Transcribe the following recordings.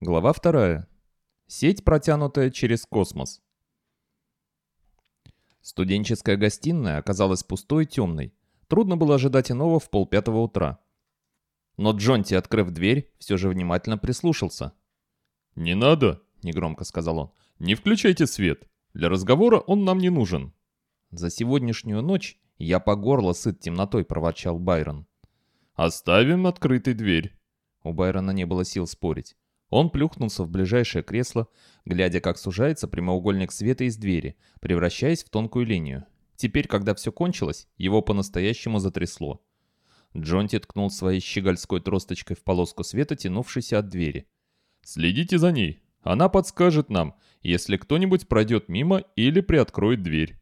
Глава вторая. Сеть, протянутая через космос. Студенческая гостиная оказалась пустой и темной. Трудно было ожидать иного в полпятого утра. Но Джонти, открыв дверь, все же внимательно прислушался. «Не надо», — негромко сказал он. «Не включайте свет. Для разговора он нам не нужен». «За сегодняшнюю ночь я по горло сыт темнотой», — проворчал Байрон. «Оставим открытой дверь». У Байрона не было сил спорить. Он плюхнулся в ближайшее кресло, глядя, как сужается прямоугольник света из двери, превращаясь в тонкую линию. Теперь, когда все кончилось, его по-настоящему затрясло. Джонти ткнул своей щегольской тросточкой в полоску света, тянувшейся от двери. «Следите за ней. Она подскажет нам, если кто-нибудь пройдет мимо или приоткроет дверь».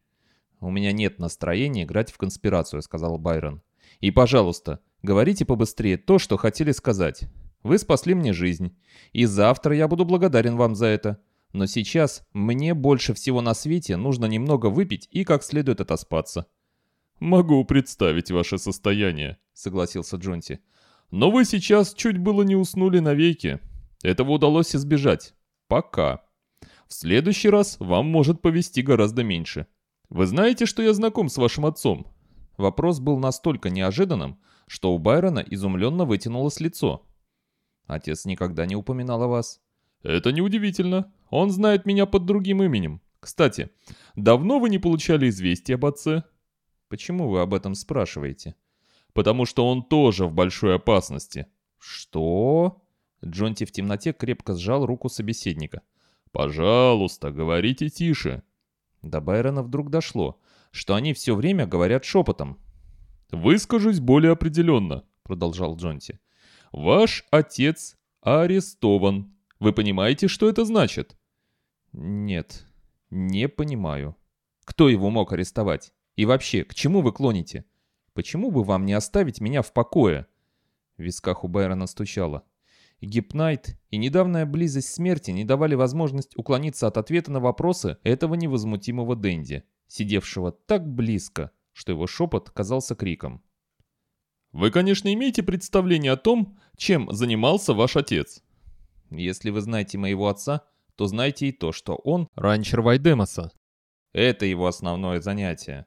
«У меня нет настроения играть в конспирацию», — сказал Байрон. «И, пожалуйста, говорите побыстрее то, что хотели сказать. Вы спасли мне жизнь, и завтра я буду благодарен вам за это. Но сейчас мне больше всего на свете нужно немного выпить и как следует отоспаться». «Могу представить ваше состояние», — согласился Джонти. «Но вы сейчас чуть было не уснули навеки. Этого удалось избежать. Пока. В следующий раз вам может повести гораздо меньше. Вы знаете, что я знаком с вашим отцом?» Вопрос был настолько неожиданным, что у Байрона изумленно вытянулось лицо. Отец никогда не упоминал о вас. Это неудивительно. Он знает меня под другим именем. Кстати, давно вы не получали известия об отце? Почему вы об этом спрашиваете? Потому что он тоже в большой опасности. Что? Джонти в темноте крепко сжал руку собеседника. «Пожалуйста, говорите тише». До Байрона вдруг дошло, что они все время говорят шепотом. «Выскажусь более определенно», — продолжал Джонти. Ваш отец арестован. Вы понимаете, что это значит? Нет, не понимаю. Кто его мог арестовать? И вообще, к чему вы клоните? Почему бы вам не оставить меня в покое? В висках у Байрона стучало. Гипнайт и недавняя близость смерти не давали возможность уклониться от ответа на вопросы этого невозмутимого Дэнди, сидевшего так близко, что его шепот казался криком. Вы, конечно, имеете представление о том, чем занимался ваш отец. Если вы знаете моего отца, то знаете и то, что он ранчер Вайдемоса. Это его основное занятие.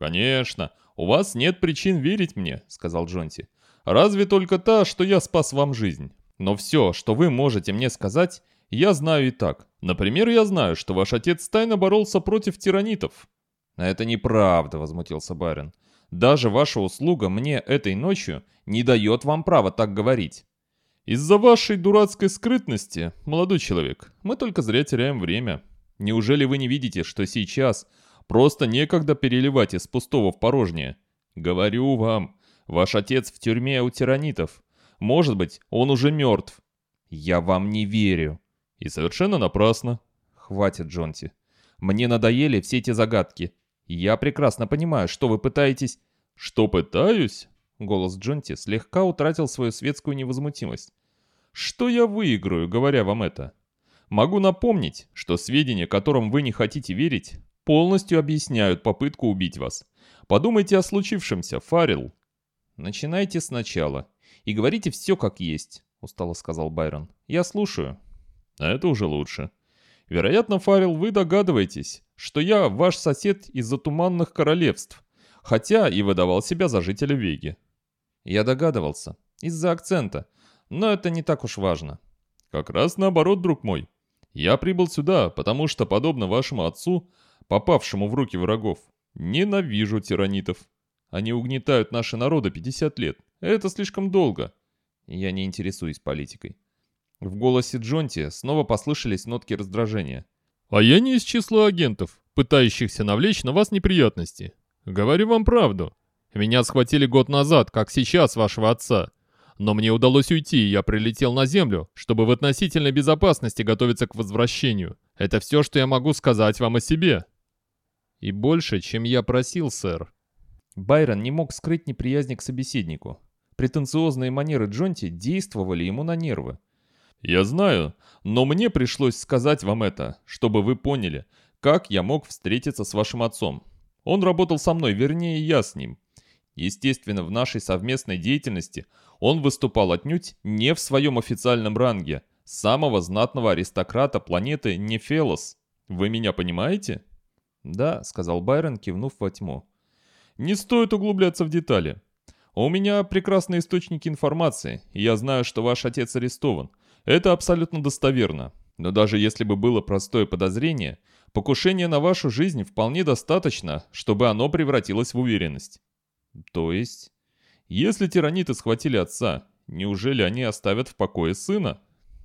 «Конечно, у вас нет причин верить мне», — сказал Джонти. «Разве только та, что я спас вам жизнь. Но все, что вы можете мне сказать, я знаю и так. Например, я знаю, что ваш отец тайно боролся против тиранитов». «Это неправда», — возмутился барин. Даже ваша услуга мне этой ночью не дает вам права так говорить». «Из-за вашей дурацкой скрытности, молодой человек, мы только зря теряем время. Неужели вы не видите, что сейчас просто некогда переливать из пустого в порожнее? Говорю вам, ваш отец в тюрьме у тиранитов. Может быть, он уже мертв». «Я вам не верю». «И совершенно напрасно». «Хватит, Джонти. Мне надоели все эти загадки. Я прекрасно понимаю, что вы пытаетесь...» «Что пытаюсь?» Голос Джонти слегка утратил свою светскую невозмутимость. «Что я выиграю, говоря вам это? Могу напомнить, что сведения, которым вы не хотите верить, полностью объясняют попытку убить вас. Подумайте о случившемся, Фаррелл». «Начинайте сначала и говорите все как есть», — устало сказал Байрон. «Я слушаю». «Это уже лучше. Вероятно, Фаррелл, вы догадываетесь, что я ваш сосед из-за туманных королевств, хотя и выдавал себя за жителя Веги. Я догадывался, из-за акцента, но это не так уж важно. Как раз наоборот, друг мой. Я прибыл сюда, потому что, подобно вашему отцу, попавшему в руки врагов, ненавижу тиранитов. Они угнетают наши народы 50 лет. Это слишком долго. Я не интересуюсь политикой. В голосе Джонти снова послышались нотки раздражения. «А я не из числа агентов, пытающихся навлечь на вас неприятности. Говорю вам правду. Меня схватили год назад, как сейчас вашего отца. Но мне удалось уйти, и я прилетел на Землю, чтобы в относительной безопасности готовиться к возвращению. Это все, что я могу сказать вам о себе». «И больше, чем я просил, сэр». Байрон не мог скрыть неприязнь к собеседнику. Претенциозные манеры Джонти действовали ему на нервы. «Я знаю, но мне пришлось сказать вам это, чтобы вы поняли, как я мог встретиться с вашим отцом. Он работал со мной, вернее, я с ним. Естественно, в нашей совместной деятельности он выступал отнюдь не в своем официальном ранге, самого знатного аристократа планеты Нефелос. Вы меня понимаете?» «Да», — сказал Байрон, кивнув во тьму. «Не стоит углубляться в детали. У меня прекрасные источники информации, и я знаю, что ваш отец арестован. Это абсолютно достоверно. Но даже если бы было простое подозрение, покушение на вашу жизнь вполне достаточно, чтобы оно превратилось в уверенность. То есть, если тираниты схватили отца, неужели они оставят в покое сына?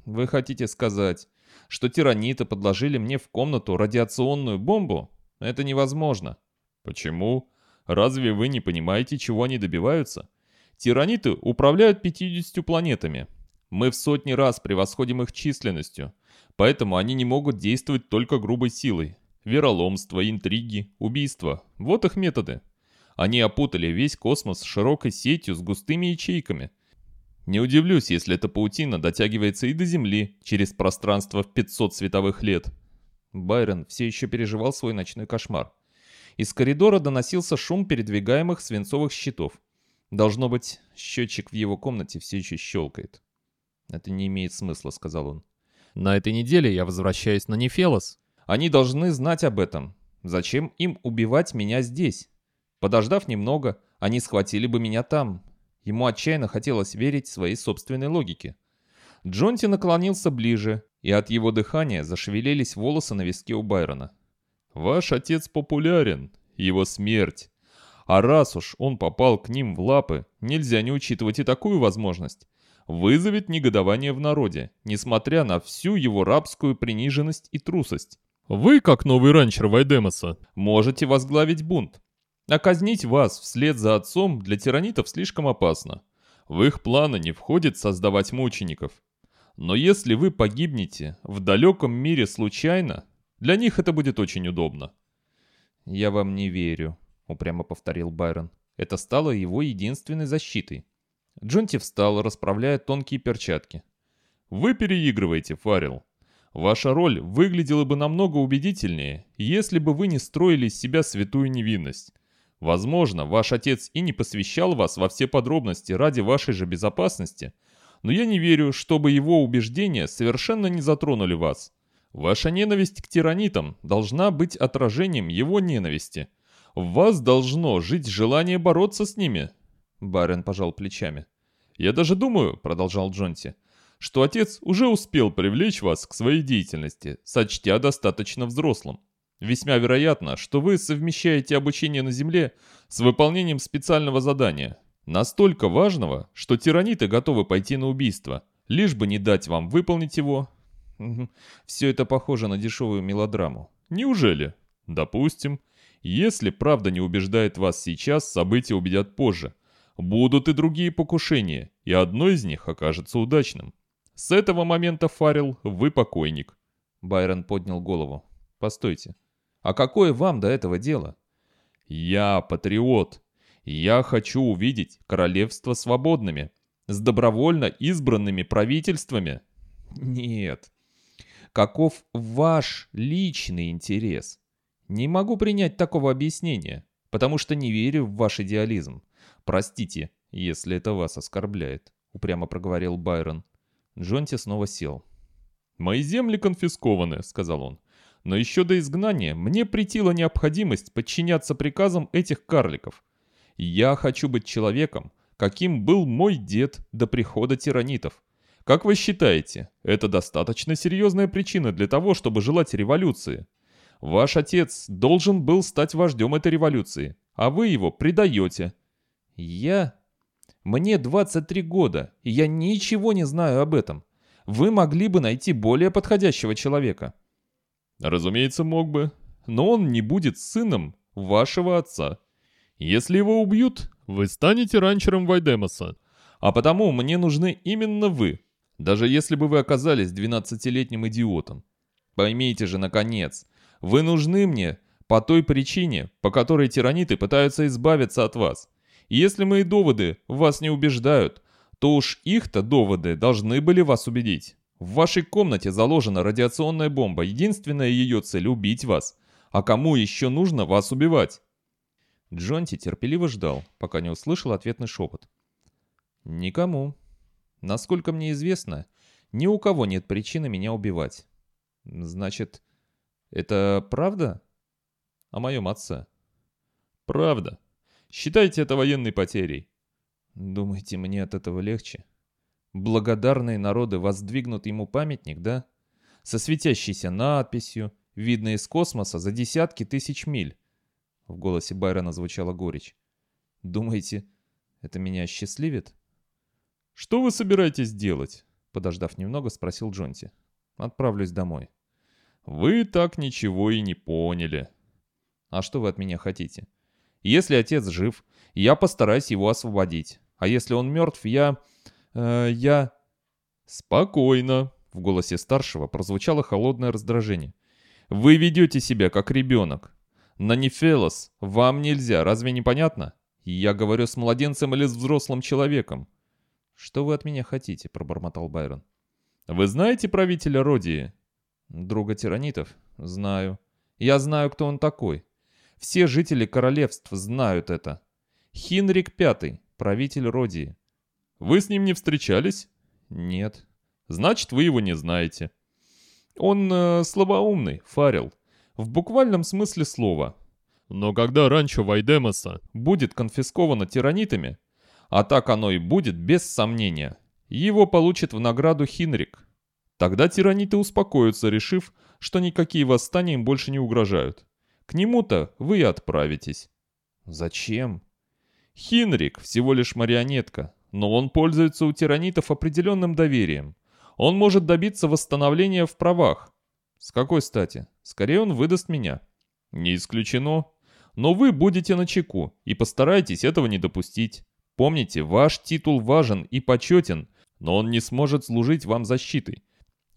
Вы хотите сказать, что тираниты подложили мне в комнату радиационную бомбу? Это невозможно. Почему? Разве вы не понимаете, чего они добиваются? Тираниты управляют 50 планетами. Мы в сотни раз превосходим их численностью, поэтому они не могут действовать только грубой силой. Вероломство, интриги, убийства – вот их методы. Они опутали весь космос широкой сетью с густыми ячейками. Не удивлюсь, если эта паутина дотягивается и до Земли через пространство в 500 световых лет. Байрон все еще переживал свой ночной кошмар. Из коридора доносился шум передвигаемых свинцовых щитов. Должно быть, счетчик в его комнате все еще щелкает. «Это не имеет смысла», — сказал он. «На этой неделе я возвращаюсь на Нефелос. Они должны знать об этом. Зачем им убивать меня здесь? Подождав немного, они схватили бы меня там». Ему отчаянно хотелось верить своей собственной логике. Джонти наклонился ближе, и от его дыхания зашевелились волосы на виске у Байрона. Ваш отец популярен, его смерть. А раз уж он попал к ним в лапы, нельзя не учитывать и такую возможность. Вызовет негодование в народе, несмотря на всю его рабскую приниженность и трусость. Вы, как новый ранчер Вайдемоса, можете возглавить бунт. А казнить вас вслед за отцом для тиранитов слишком опасно. В их планы не входит создавать мучеников. Но если вы погибнете в далеком мире случайно, для них это будет очень удобно». «Я вам не верю», — упрямо повторил Байрон. Это стало его единственной защитой. Джонти встал, расправляя тонкие перчатки. «Вы переигрываете, Фаррелл. Ваша роль выглядела бы намного убедительнее, если бы вы не строили из себя святую невинность. Возможно, ваш отец и не посвящал вас во все подробности ради вашей же безопасности, но я не верю, чтобы его убеждения совершенно не затронули вас. Ваша ненависть к тиранитам должна быть отражением его ненависти. В вас должно жить желание бороться с ними. Барен пожал плечами. Я даже думаю, продолжал Джонти, что отец уже успел привлечь вас к своей деятельности, сочтя достаточно взрослым. Весьма вероятно, что вы совмещаете обучение на Земле с выполнением специального задания, настолько важного, что тираниты готовы пойти на убийство, лишь бы не дать вам выполнить его Все это похоже на дешевую мелодраму. Неужели? Допустим. Если правда не убеждает вас сейчас, события убедят позже. Будут и другие покушения, и одно из них окажется удачным. С этого момента, Фаррелл, вы покойник. Байрон поднял голову. Постойте. А какое вам до этого дело? Я патриот. Я хочу увидеть королевство свободными, с добровольно избранными правительствами. Нет, Каков ваш личный интерес? Не могу принять такого объяснения, потому что не верю в ваш идеализм. Простите, если это вас оскорбляет, упрямо проговорил Байрон. Джонти снова сел. «Мои земли конфискованы», — сказал он. «Но еще до изгнания мне притила необходимость подчиняться приказам этих карликов. Я хочу быть человеком, каким был мой дед до прихода тиранитов. Как вы считаете, это достаточно серьезная причина для того, чтобы желать революции? Ваш отец должен был стать вождем этой революции, а вы его предаете. Я? Мне 23 года, и я ничего не знаю об этом. Вы могли бы найти более подходящего человека. Разумеется, мог бы, но он не будет сыном вашего отца. Если его убьют, вы станете ранчером Вайдемоса. А потому мне нужны именно вы, даже если бы вы оказались двенадцатилетним идиотом. Поймите же, наконец, вы нужны мне по той причине, по которой тираниты пытаются избавиться от вас. Если мои доводы вас не убеждают, то уж их-то доводы должны были вас убедить. В вашей комнате заложена радиационная бомба. Единственная ее цель — убить вас. А кому еще нужно вас убивать? Джонти терпеливо ждал, пока не услышал ответный шепот. «Никому», Насколько мне известно, Ни у кого нет причины меня убивать. Значит, это правда? О моем отце. Правда. Считайте это военной потерей. Думаете, мне от этого легче? Благодарные народы воздвигнут ему памятник, да? Со светящейся надписью, видно из космоса за десятки тысяч миль. В голосе Байрона звучала горечь. Думаете, это меня счастливит? Что вы собираетесь делать? Подождав немного, спросил Джонти. Отправлюсь домой. Вы так ничего и не поняли. А что вы от меня хотите? Если отец жив, я постараюсь его освободить. А если он мертв, я... Э, я... Спокойно. В голосе старшего прозвучало холодное раздражение. Вы ведете себя как ребенок. На Нефелос вам нельзя, разве не понятно? Я говорю с младенцем или с взрослым человеком. «Что вы от меня хотите?» — пробормотал Байрон. «Вы знаете правителя Родии?» «Друга тиранитов?» «Знаю. Я знаю, кто он такой. Все жители королевств знают это. Хинрик Пятый, правитель Родии». «Вы с ним не встречались?» «Нет». «Значит, вы его не знаете». «Он э, слабоумный, Фарил. В буквальном смысле слова. Но когда ранчо Вайдемоса будет конфисковано тиранитами, а так оно и будет, без сомнения. Его получит в награду Хинрик. Тогда тираниты успокоятся, решив, что никакие восстания им больше не угрожают. К нему-то вы и отправитесь. Зачем? Хинрик всего лишь марионетка, но он пользуется у тиранитов определенным доверием. Он может добиться восстановления в правах. С какой стати? Скорее он выдаст меня. Не исключено. Но вы будете на чеку и постарайтесь этого не допустить. Помните, ваш титул важен и почетен, но он не сможет служить вам защитой.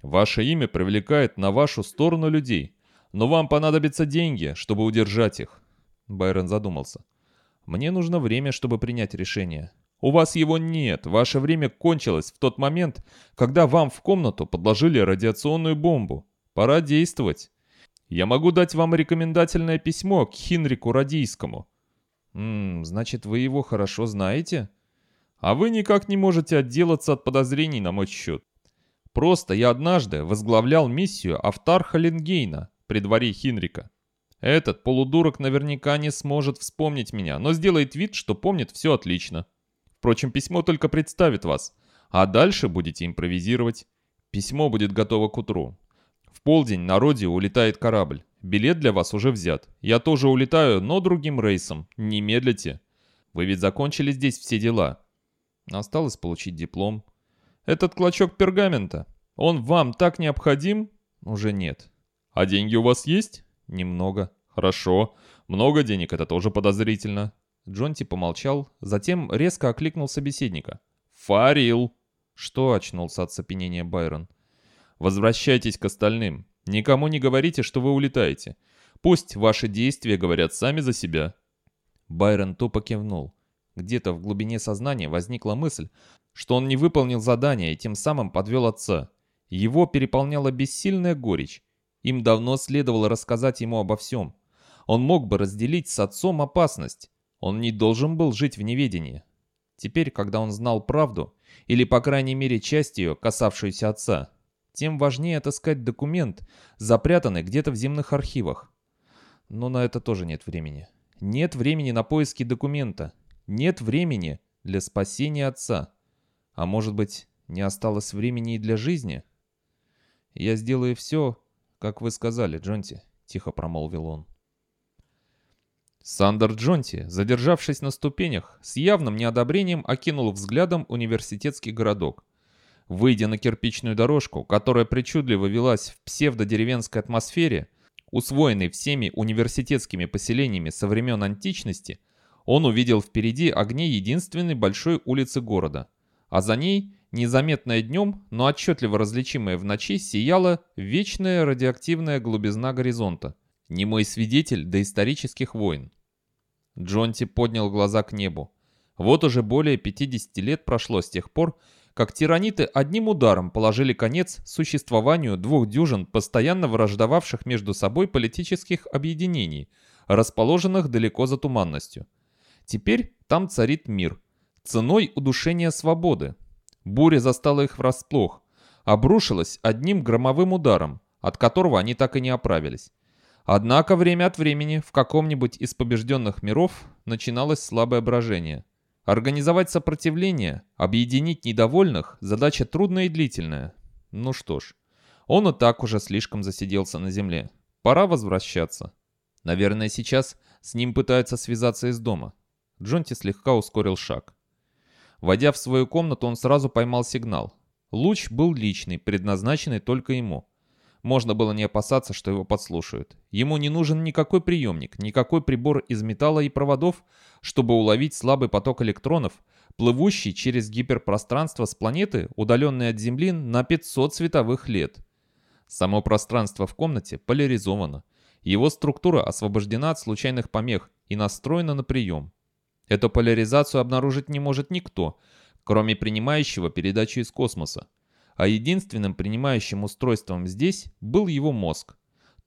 Ваше имя привлекает на вашу сторону людей, но вам понадобятся деньги, чтобы удержать их. Байрон задумался. Мне нужно время, чтобы принять решение. У вас его нет, ваше время кончилось в тот момент, когда вам в комнату подложили радиационную бомбу. Пора действовать. Я могу дать вам рекомендательное письмо к Хинрику Радийскому. «Ммм, значит, вы его хорошо знаете?» «А вы никак не можете отделаться от подозрений на мой счет. Просто я однажды возглавлял миссию Автарха Ленгейна при дворе Хинрика. Этот полудурок наверняка не сможет вспомнить меня, но сделает вид, что помнит все отлично. Впрочем, письмо только представит вас, а дальше будете импровизировать. Письмо будет готово к утру. В полдень на Роде улетает корабль. Билет для вас уже взят. Я тоже улетаю, но другим рейсом. Не медлите. Вы ведь закончили здесь все дела. Осталось получить диплом. Этот клочок пергамента, он вам так необходим? Уже нет. А деньги у вас есть? Немного. Хорошо. Много денег, это тоже подозрительно. Джонти помолчал, затем резко окликнул собеседника. «Фарил!» Что очнулся от сопенения Байрон? «Возвращайтесь к остальным. Никому не говорите, что вы улетаете. Пусть ваши действия говорят сами за себя». Байрон тупо кивнул. Где-то в глубине сознания возникла мысль, что он не выполнил задание и тем самым подвел отца. Его переполняла бессильная горечь. Им давно следовало рассказать ему обо всем. Он мог бы разделить с отцом опасность. Он не должен был жить в неведении. Теперь, когда он знал правду, или по крайней мере часть ее, касавшуюся отца, тем важнее отыскать документ, запрятанный где-то в земных архивах. Но на это тоже нет времени. Нет времени на поиски документа. Нет времени для спасения отца. А может быть, не осталось времени и для жизни? «Я сделаю все, как вы сказали, Джонти», — тихо промолвил он. Сандер Джонти, задержавшись на ступенях, с явным неодобрением окинул взглядом университетский городок. Выйдя на кирпичную дорожку, которая причудливо велась в псевдодеревенской атмосфере, усвоенной всеми университетскими поселениями со времен античности, он увидел впереди огни единственной большой улицы города, а за ней, незаметная днем, но отчетливо различимая в ночи, сияла вечная радиоактивная глубизна горизонта, немой свидетель доисторических войн. Джонти поднял глаза к небу. Вот уже более 50 лет прошло с тех пор, как тираниты одним ударом положили конец существованию двух дюжин постоянно враждовавших между собой политических объединений, расположенных далеко за туманностью. Теперь там царит мир, ценой удушения свободы. Буря застала их врасплох. обрушилась одним громовым ударом, от которого они так и не оправились. Однако время от времени в каком-нибудь из побежденных миров начиналось слабое брожение. Организовать сопротивление, объединить недовольных – задача трудная и длительная. Ну что ж, он и так уже слишком засиделся на земле. Пора возвращаться. Наверное, сейчас с ним пытаются связаться из дома. Джонти слегка ускорил шаг. Войдя в свою комнату, он сразу поймал сигнал. Луч был личный, предназначенный только ему. Можно было не опасаться, что его подслушают. Ему не нужен никакой приемник, никакой прибор из металла и проводов, чтобы уловить слабый поток электронов, плывущий через гиперпространство с планеты, удаленной от Земли на 500 световых лет. Само пространство в комнате поляризовано. Его структура освобождена от случайных помех и настроена на прием. Эту поляризацию обнаружить не может никто, кроме принимающего передачу из космоса а единственным принимающим устройством здесь был его мозг.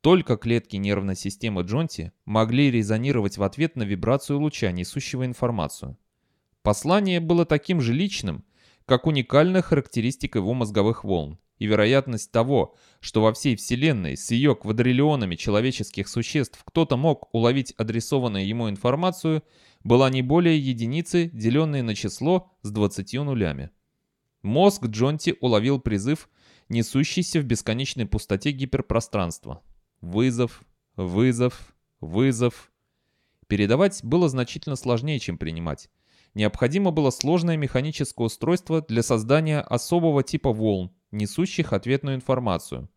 Только клетки нервной системы Джонти могли резонировать в ответ на вибрацию луча, несущего информацию. Послание было таким же личным, как уникальная характеристика его мозговых волн, и вероятность того, что во всей Вселенной с ее квадриллионами человеческих существ кто-то мог уловить адресованную ему информацию, была не более единицы, деленной на число с 20 нулями. Мозг Джонти уловил призыв, несущийся в бесконечной пустоте гиперпространства. Вызов, вызов, вызов. Передавать было значительно сложнее, чем принимать. Необходимо было сложное механическое устройство для создания особого типа волн, несущих ответную информацию.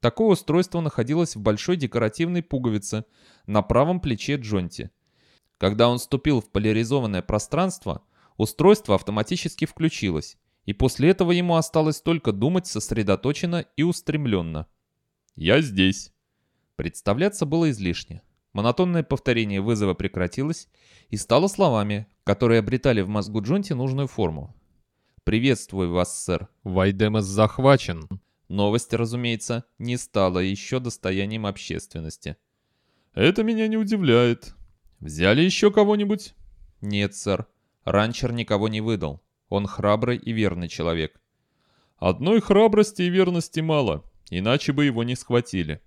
Такое устройство находилось в большой декоративной пуговице на правом плече Джонти. Когда он вступил в поляризованное пространство, устройство автоматически включилось, и после этого ему осталось только думать сосредоточенно и устремленно. «Я здесь». Представляться было излишне. Монотонное повторение вызова прекратилось и стало словами, которые обретали в мозгу Джонти нужную форму. «Приветствую вас, сэр». Вайдемос захвачен. Новость, разумеется, не стала еще достоянием общественности. «Это меня не удивляет. Взяли еще кого-нибудь?» «Нет, сэр. Ранчер никого не выдал. Он храбрый и верный человек. Одной храбрости и верности мало, иначе бы его не схватили.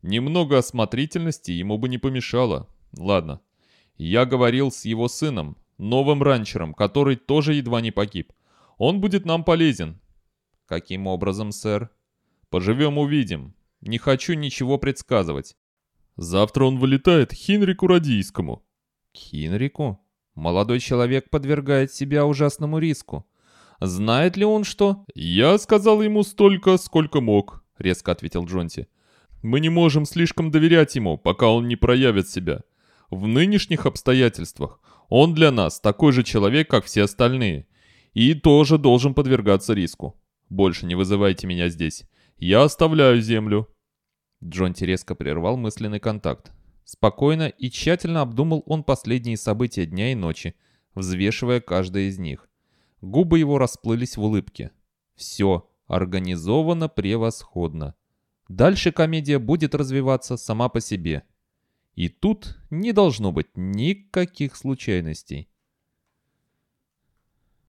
Немного осмотрительности ему бы не помешало. Ладно. Я говорил с его сыном, новым ранчером, который тоже едва не погиб. Он будет нам полезен. Каким образом, сэр? Поживем увидим. Не хочу ничего предсказывать. Завтра он вылетает к Хинрику Радийскому. К Хинрику? Молодой человек подвергает себя ужасному риску. Знает ли он что? Я сказал ему столько, сколько мог, резко ответил Джонти. Мы не можем слишком доверять ему, пока он не проявит себя. В нынешних обстоятельствах он для нас такой же человек, как все остальные. И тоже должен подвергаться риску. Больше не вызывайте меня здесь. Я оставляю землю. Джонти резко прервал мысленный контакт. Спокойно и тщательно обдумал он последние события дня и ночи, взвешивая каждое из них. Губы его расплылись в улыбке. Все организовано превосходно. Дальше комедия будет развиваться сама по себе. И тут не должно быть никаких случайностей.